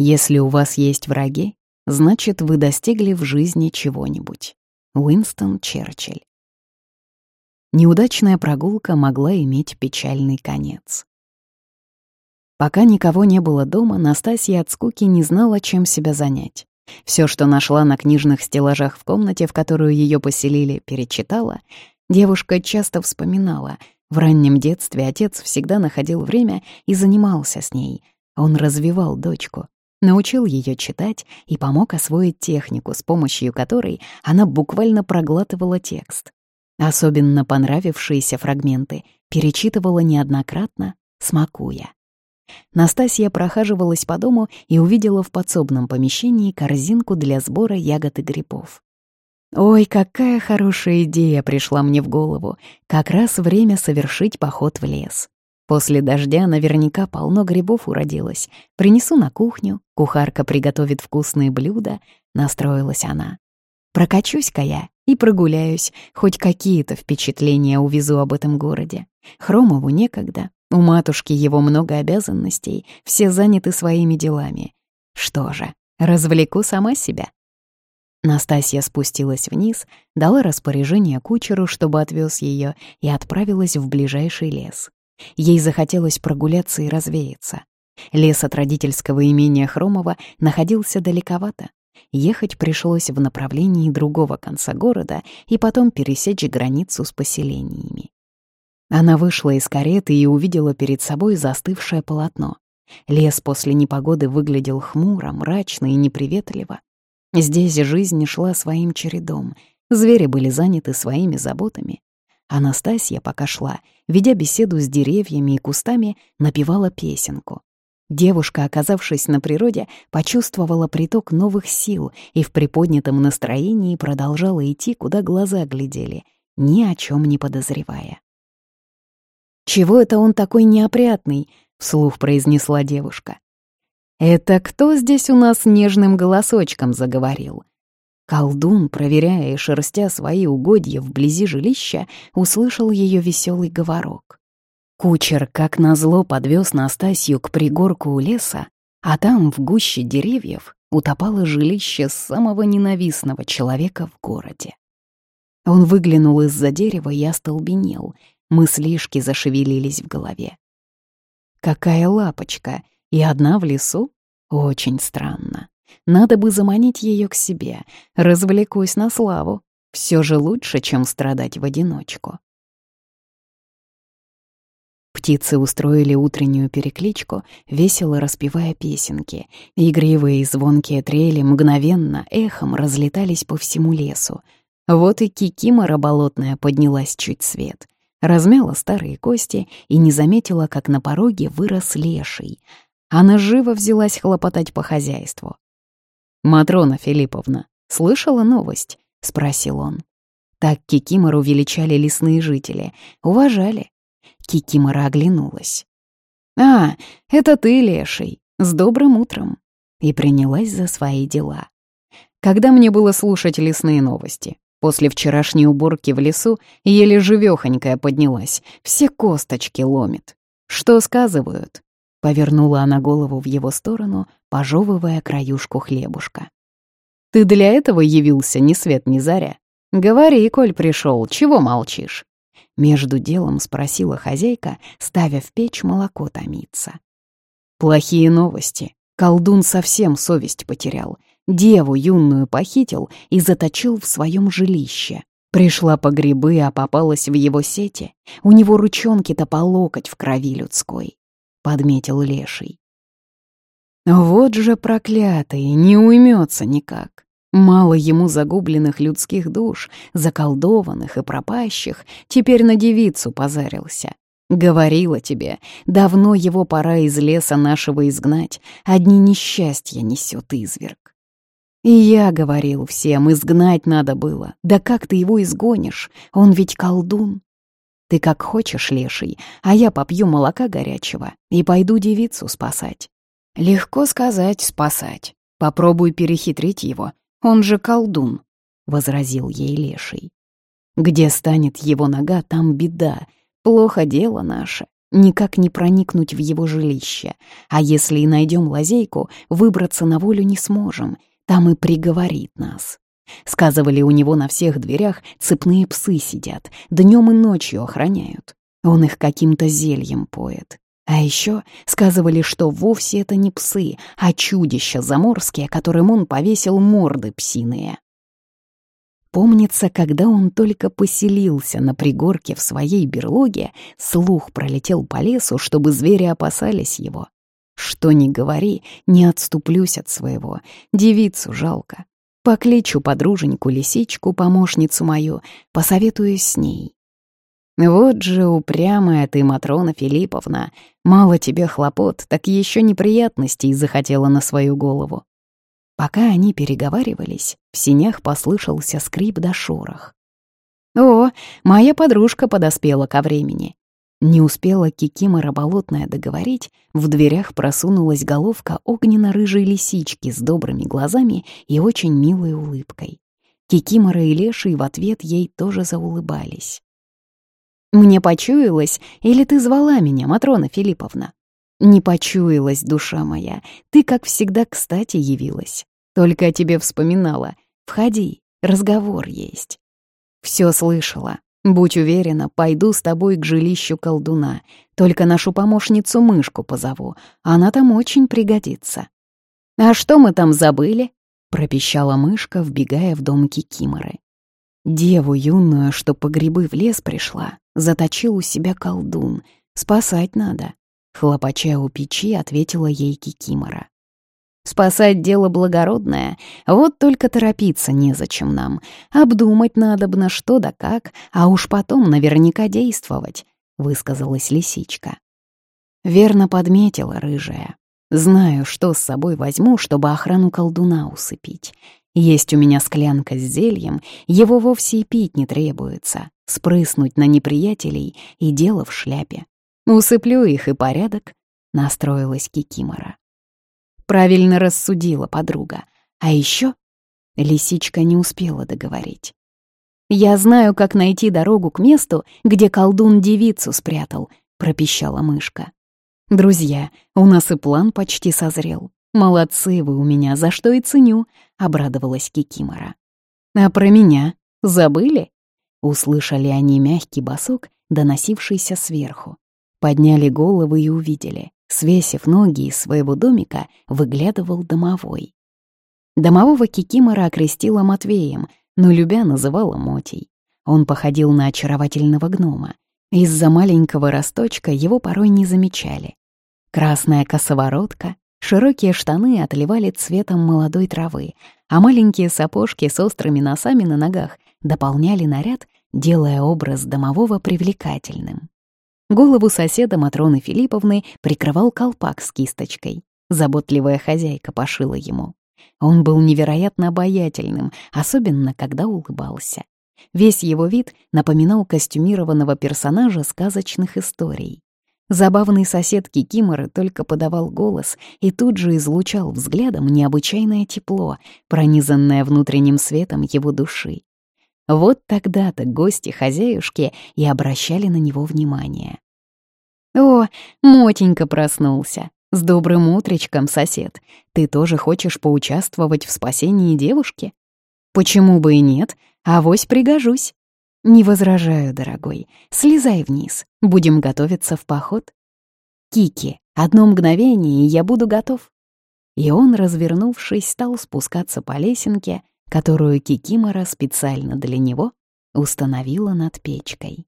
Если у вас есть враги, значит, вы достигли в жизни чего-нибудь. Уинстон Черчилль. Неудачная прогулка могла иметь печальный конец. Пока никого не было дома, Настасья от скуки не знала, чем себя занять. Все, что нашла на книжных стеллажах в комнате, в которую ее поселили, перечитала. Девушка часто вспоминала. В раннем детстве отец всегда находил время и занимался с ней. Он развивал дочку, научил ее читать и помог освоить технику, с помощью которой она буквально проглатывала текст. Особенно понравившиеся фрагменты перечитывала неоднократно, смакуя. Настасья прохаживалась по дому и увидела в подсобном помещении корзинку для сбора ягод и грибов. «Ой, какая хорошая идея пришла мне в голову. Как раз время совершить поход в лес. После дождя наверняка полно грибов уродилось. Принесу на кухню, кухарка приготовит вкусные блюда», — настроилась она. «Прокачусь-ка я и прогуляюсь, хоть какие-то впечатления увезу об этом городе. Хромову некогда, у матушки его много обязанностей, все заняты своими делами. Что же, развлеку сама себя. Настасья спустилась вниз, дала распоряжение кучеру, чтобы отвез ее, и отправилась в ближайший лес. Ей захотелось прогуляться и развеяться. Лес от родительского имения Хромова находился далековато. Ехать пришлось в направлении другого конца города и потом пересечь границу с поселениями. Она вышла из кареты и увидела перед собой застывшее полотно. Лес после непогоды выглядел хмуро, мрачно и неприветливо. Здесь жизнь шла своим чередом. Звери были заняты своими заботами. Анастасия, пока шла, ведя беседу с деревьями и кустами, напевала песенку. Девушка, оказавшись на природе, почувствовала приток новых сил и в приподнятом настроении продолжала идти, куда глаза глядели, ни о чем не подозревая. «Чего это он такой неопрятный?» — вслух произнесла девушка. «Это кто здесь у нас нежным голосочком заговорил?» Колдун, проверяя и шерстя свои угодья вблизи жилища, услышал ее веселый говорок. Кучер, как назло, подвез Настасью к пригорку у леса, а там, в гуще деревьев, утопало жилище самого ненавистного человека в городе. Он выглянул из-за дерева и остолбенел, мыслишки зашевелились в голове. Какая лапочка, и одна в лесу? Очень странно. Надо бы заманить ее к себе, развлекусь на славу. Все же лучше, чем страдать в одиночку. Птицы устроили утреннюю перекличку, весело распевая песенки. Игривые и звонкие трели мгновенно эхом разлетались по всему лесу. Вот и кикимора болотная поднялась чуть свет. Размяла старые кости и не заметила, как на пороге вырос леший. Она живо взялась хлопотать по хозяйству. «Матрона Филипповна, слышала новость?» — спросил он. Так кикимору величали лесные жители, уважали, Кикимора оглянулась. «А, это ты, леший, с добрым утром!» И принялась за свои дела. Когда мне было слушать лесные новости? После вчерашней уборки в лесу еле живёхонькая поднялась, все косточки ломит. Что сказывают? Повернула она голову в его сторону, пожевывая краюшку хлебушка. «Ты для этого явился ни свет ни заря? Говори, коль пришел, чего молчишь?» Между делом спросила хозяйка, ставя в печь молоко томиться. Плохие новости. Колдун совсем совесть потерял. Деву юную похитил и заточил в своем жилище. Пришла по грибы, а попалась в его сети. У него ручонки-то по локоть в крови людской, — подметил леший. Вот же проклятый, не уймется никак. Мало ему загубленных людских душ, заколдованных и пропащих, теперь на девицу позарился. Говорила тебе, давно его пора из леса нашего изгнать, одни несчастья несет изверг. И я говорил всем, изгнать надо было. Да как ты его изгонишь? Он ведь колдун. Ты как хочешь, леший, а я попью молока горячего и пойду девицу спасать. Легко сказать «спасать». Попробуй перехитрить его, он же колдун», — возразил ей леший. «Где станет его нога, там беда. Плохо дело наше. Никак не проникнуть в его жилище. А если и найдем лазейку, выбраться на волю не сможем. Там и приговорит нас. Сказывали, у него на всех дверях цепные псы сидят, днем и ночью охраняют. Он их каким-то зельем поет. А еще сказывали, что вовсе это не псы, а чудища заморские, которым он повесил морды псиные. Помнится, когда он только поселился на пригорке в своей берлоге, слух пролетел по лесу, чтобы звери опасались его. Что ни говори, не отступлюсь от своего, девицу жалко. Покличу подруженьку-лисичку, помощницу мою, посоветуюсь с ней. Вот же упрямая ты, Матрона Филипповна, мало тебе хлопот, так еще неприятностей захотела на свою голову. Пока они переговаривались, в синях послышался скрип да шорох. «О, моя подружка подоспела ко времени!» Не успела Кикимора болотная договорить, в дверях просунулась головка огненно-рыжей лисички с добрыми глазами и очень милой улыбкой. Кикимора и Леший в ответ ей тоже заулыбались. «Мне почуялось, или ты звала меня, Матрона Филипповна?» «Не почуялась, душа моя, ты, как всегда, кстати явилась. Только о тебе вспоминала. Входи, разговор есть». Все слышала. Будь уверена, пойду с тобой к жилищу колдуна. Только нашу помощницу мышку позову. Она там очень пригодится. «А что мы там забыли?» — пропищала мышка, вбегая в дом Кикиморы. Деву юную, что по грибы в лес пришла, заточил у себя колдун. Спасать надо. Хлопача у печи, ответила ей Кикимора. Спасать дело благородное, вот только торопиться незачем нам. Обдумать надо бы на что да как, а уж потом наверняка действовать, — высказалась лисичка. Верно подметила рыжая. Знаю, что с собой возьму, чтобы охрану колдуна усыпить. Есть у меня склянка с зельем, его вовсе и пить не требуется. Спрыснуть на неприятелей и дело в шляпе. Усыплю их и порядок, — настроилась Кикимора. Правильно рассудила подруга. А еще лисичка не успела договорить. «Я знаю, как найти дорогу к месту, где колдун девицу спрятал», — пропищала мышка. «Друзья, у нас и план почти созрел. Молодцы вы у меня, за что и ценю», — обрадовалась Кикимора. «А про меня забыли?» Услышали они мягкий босок, доносившийся сверху. Подняли головы и увидели. Свесив ноги из своего домика, выглядывал домовой. Домового Кикимора окрестила Матвеем, но любя называла Мотей. Он походил на очаровательного гнома. Из-за маленького росточка его порой не замечали. Красная косоворотка, широкие штаны отливали цветом молодой травы, а маленькие сапожки с острыми носами на ногах дополняли наряд, делая образ домового привлекательным. Голову соседа Матроны Филипповны прикрывал колпак с кисточкой. Заботливая хозяйка пошила ему. Он был невероятно обаятельным, особенно когда улыбался. Весь его вид напоминал костюмированного персонажа сказочных историй. Забавный сосед Кикиморы только подавал голос и тут же излучал взглядом необычайное тепло, пронизанное внутренним светом его души. Вот тогда-то гости-хозяюшки и обращали на него внимание. «О, Мотенька проснулся! С добрым утречком, сосед! Ты тоже хочешь поучаствовать в спасении девушки? Почему бы и нет? Авось пригожусь!» «Не возражаю, дорогой. Слезай вниз. Будем готовиться в поход». «Кики, одно мгновение, и я буду готов». И он, развернувшись, стал спускаться по лесенке, которую Кикимора специально для него установила над печкой.